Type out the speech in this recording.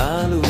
lá luz.